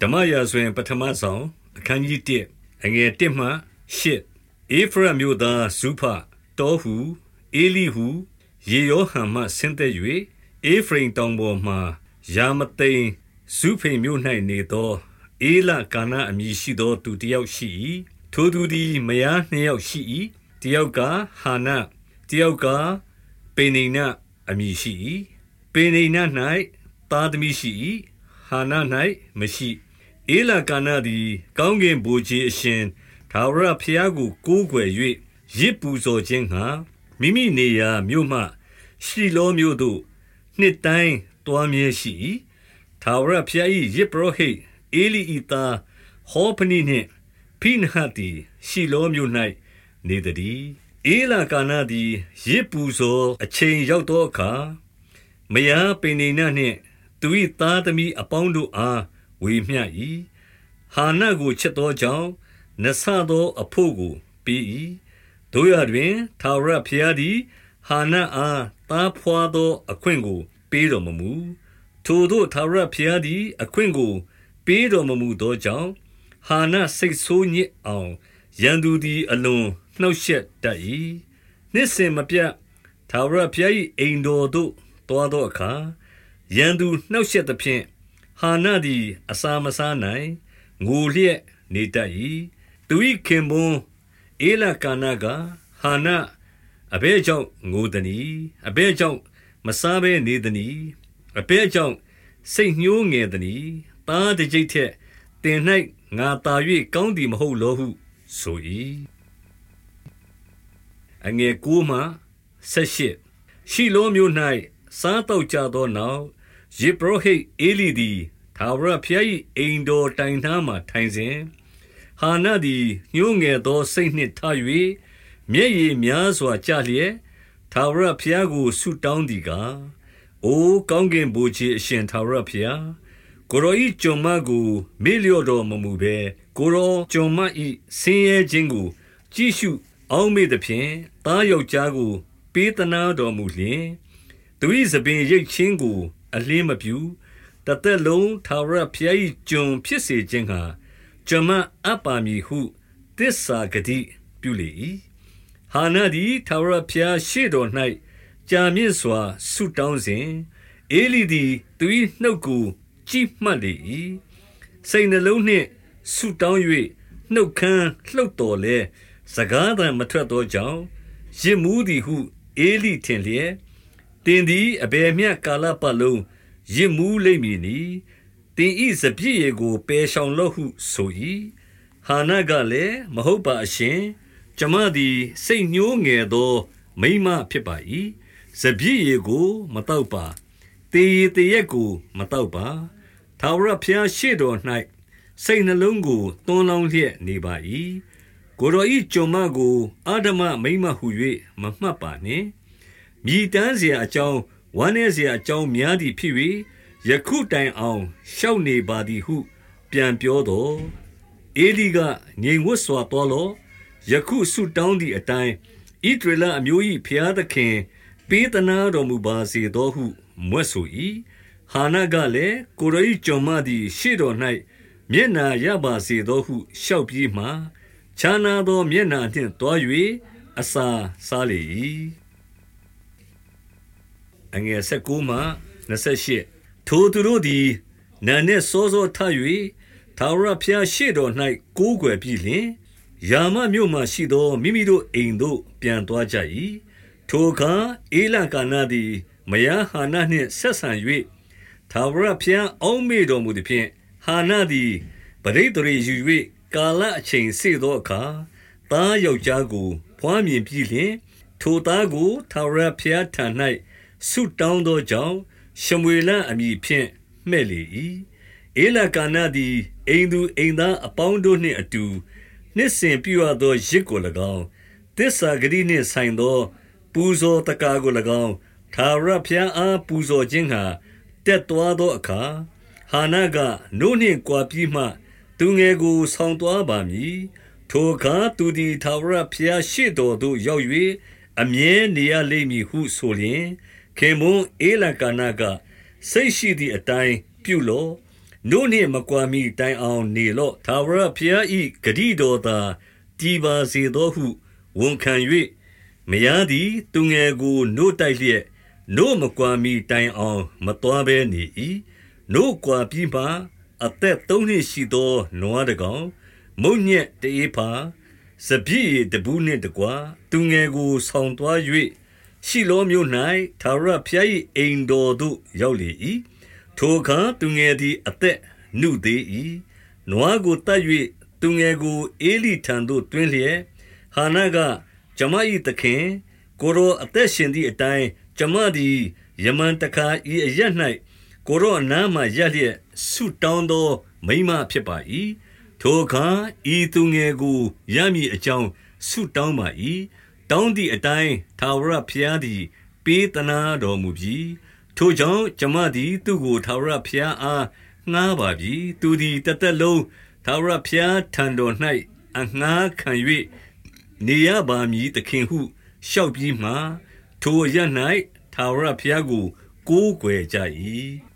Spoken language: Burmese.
ဓမ္မရာဇဝင်ပထမဆောင်အခန်းကြီး1အငယ်1မှ8အေဖရမြို့သားဇုဖတောဟုအေလိဟုယေယောဟံမှဆင်းသက်၍အေဖရင်တောင်ပေါ်မှယာမသိန်ဇုဖိန်မြို့၌နေသောအေလကာနာအမည်ရှိသောသူတစ်ယောက်ရှိ၏ထိုသူသည်မယားနှစ်ယောက်ရှိ၏တယောက်ကဟာနတယောက်ကပေနိနအမည်ရှိ၏ပေနိန၌သားသမီးရှိ၏ဟာန၌မရှိ ဧလကာနသည် ကောင်းကင်ဘုရားအရှင်သာဝရဖျားကိုကိုးကွယ်၍ရစ်ပူဇော်ခြင်းငှာမိမိနေရာမြို့မှ ရှီလောမြို့သို့နှစ်တိုင်းတွားမြဲရှိ၏သာဝရဖျား၏ရစ်ပရောဟိတ်အေလိဤသားဟောပနိနှင့်ဖိနဟတ်သည်ရှီလောမြို့၌နေသည်ဧလကာနသည်ရစ်ပူဇော်အချိန်ရောက်သောအခါမယားပိနေနနှင့်သူ၏သားသမီးအပေါင်းတို့အား ဝေမျှ၏ဟာနကိုချစ်သောကြောင့်နဆသောအဖို့ကိုပေး၏တို့ရတွင်သာရဖျားသည်ဟာနအားသားဖွာသောအခွင့်ကို ပေးတော်မမူထိုတို့သာရဖျားသည် အခွင့်ကို ပေးတော်မမူသောကြောင့်ဟာနစိတ်ဆိုးညစ်အောင်ရန်သူသည်အလွန်နှုတ်ဆက်တတ်၏နှစ်စင်မပြတ်သာရဖျား၏အိမ်တော်သို့တွားသောအခါရန်သူနှုတ်ဆက်သဖြင့် ဟာနသည်အစာမစားနိုင်ငိုလျက်နေတတ်၏သူ၏ခင်ပွန်းအေလကာနာကဟာနအဘဲကြောင့်ငိုသည်။အဘဲကြောင့်မစားဘဲနေသည်။အဘဲကြောင့်စိတ်ညှိုးငယ်သည်။သားတစ်ကြိတ်ထက်တင်၌ငါတာ၍ကောင်းသည်မဟုတ်လောဟုဆို၏။အငယ်ကိုမှဆက်ရှိရှိလောမျိုး၌စားတော့ကြသောနောက် ယေဘရဟိတ်အေလီသည်သာဝရဖျား၏အိမ်တော်တိုင်နှားမှထိုင်စဉ်ဟာနသည်ညှိုးငယ်သောစိတ်နှင့်ထ၍မျက်ရည်များစွာကျလျက်သာဝရဖျားကိုဆုတောင်းသည်ကားအိုကောင်းကင်ဘုရားအရှင်သာဝရဖျားကိုရောဤကြုံမကိုမေ့လျော့တော်မမူဘဲကိုရောကြုံမဤဆင်းရဲခြင်းကို ကြည့်ရှု အောင်းမေ့သဖြင့်တားယောက်ျားကို ပေးသနာတော်မူလျင်သူ၏သပင်ရိတ်ချင်းကို အလင်းမပြူတသက်လုံးသာရဖျား၏ကျွန်ဖြစ်စေခြင်းဟာကျွန်မအပ်ပါမည်ဟုတစ္ဆာဂတိပြုလေ၏ဟာနာသည်သာရဖျားရှေ့တော်၌ကြာမြင့်စွာဆုတောင်းစဉ်အေလိသည်သူ၏နှုတ်ကိုကြည့်မှတ်လေ၏စိတ်နှလုံးနှင့်ဆုတောင်း၍နှုတ်ခမ်းလှုပ်တော်လဲစကားသံမထွက်သောကြောင့်ရစ်မှုသည်ဟုအေလိထင်လျက် တင်သည်အဘယ်မျှကာလပတ်လုံးရစ်မှုလိမ့်မည်နီတင်ဤစပြည့်ရေကိုပယ်ရှောင်လော့ဟုဆို၏ဟာနာကလည်းမဟုတ်ပါအရှင်ကျမသည်စိတ်ညှိုးငယ်သော မိမဖြစ်ပါ၏စပြည့်ရေကို မတော့ပါတေရတရက်ကိုမတော့ပါသာဝရဖျားရှေ့တော်၌စိတ်နှလုံးကိုသွန်းလောင်းလျက်နေပါ၏ကိုရောဤကြုံမကိုအာဓမမိမဟု၍မမှတ်ပါနှင့် မြည်တမ်းเสียအကြောင်းဝမ်းနည်းเสียအကြောင်းများသည်ဖြစ်၍ယခုတိုင်အောင်ရှောက်နေပါသည်ဟု ပြန်ပြောတော်အေလိကငြိမ်ဝတ်စွာတော်လောယခုဆုတောင်းသည့်အတိုင်းဣဒရလအမျိုး၏ဖျားသခင်ပေးသနာတော်မူပါစေသောဟုမွတ်ဆို၏ဟာနာကလည်းကိုရိကြုံမသည်ရှေ့တော်၌မျက်နာရပါစေသောဟုလျှောက်ပြီးမှခြားနာသောမျက်နာနှင့်တွား၍အစာစားလေ၏ အငယ်19မှ28ထိုသူတို့သည်နာနှင့်စောစောထ၍သာဝရဖျားရှေ့တော်၌ကိုးကွယ်ပြီးလျှင်ယာမမြို့မှရှိသောမိမိတို့အိမ်သို့ပြန်သွားကြ၏ထိုအခါအေလကာနာသည်မယားဟာနာနှင့်ဆက်ဆံ၍သာဝရဖျားအောင်းမေတော်မူသည်ဖြင့်ဟာနာသည်ပရိသေရေယူ၍ကာလအချိန်စေသောအခါသားယောက်ျားကိုဖွားမြင်ပြီးလျှင်ထိုသားကိုသာဝရဖျားထံ၌ ဆုတောင်းသောကြောင့်ရှမွေလအမည်ဖြင့်မှဲ့လေ၏အေလကာနာသည်အိမ်သူအိမ်သားအပေါင်းတို့နှင့်အတူနှစ်စဉ်ပြုရသောရစ်ကို၎င်းတစ္ဆာဂတိနှင့်ဆိုင်သော ပူဇော်တကာကို၎င်းသာရဖျားအားပူဇော်ခြင်းဟာတက်သွားသောအခါဟာနာကနို့နှင့်ကြွားပြီးမှ သူငယ်ကိုဆောင်သွားပါမည်ထိုအခါသူသည်သာရဖျားရှိတော်သို့ရောက်၍အမြဲနေရလိမ့်မည်ဟုဆိုလျင် ခင်မွန်းအေလကာနာကစိတ်ရှိသည့်အတိုင်းပြုလောနို့နှင့်မကွာမီတိုင်အောင်နေလော့ထာဝရဘုရား၏ဂတိတော်သာတည်ပါစေသောဟုဝန်ခံ၍မယားသည်သူငယ်ကိုနို့တိုက်လျက်နို့မကွာမီတိုင်အောင်မတော်ဘဲနေ၏နို့ကွာပြီးမှအသက်သုံးနှစ်ရှိသောနွားတကောင်မုံညက်တေးဖာစပြည့်တဘူးနှင့်တကွာသူငယ်ကိုဆောင်သွား၍ ရှိလောမြို့၌သာရဖျား၏အိမ်တော်သို့ရောက်လေ၏ထိုအခါသူငယ်သည်အသက်နှုသေး၏နွားကိုတတ်၍သူငယ်ကိုအေလိထံသို့တွင်းလျက်ဟာနာကကျမ၏သခင်ကိုရောအသက်ရှင်သည့်အတိုင်းကျမသည်ယမန်တခါဤအရ၌ကိုရောအနားမှရက်လျက်ဆုတောင်းသောမိမဖြစ်ပါ၏ထိုအခါဤသူငယ်ကိုရမည်အကြောင်းဆုတောင်းပါ၏ တောင်းသည့်အတိုင်းသာဝရဘုရားသည် ပေးသနာတော်မူပြီးထိုကြောင့်ကျမသည် သူ့ကိုသာဝရဘုရားအားငှားပါပြီသူသည်တသက်လုံးသာဝရဘုရားထံတော်၌အငှားခံ၍နေရပါမည်သခင်ဟုလျှောက်ပြီးမှထိုရ၌သာဝရဘုရားကိုကိုးကွယ်ကြ၏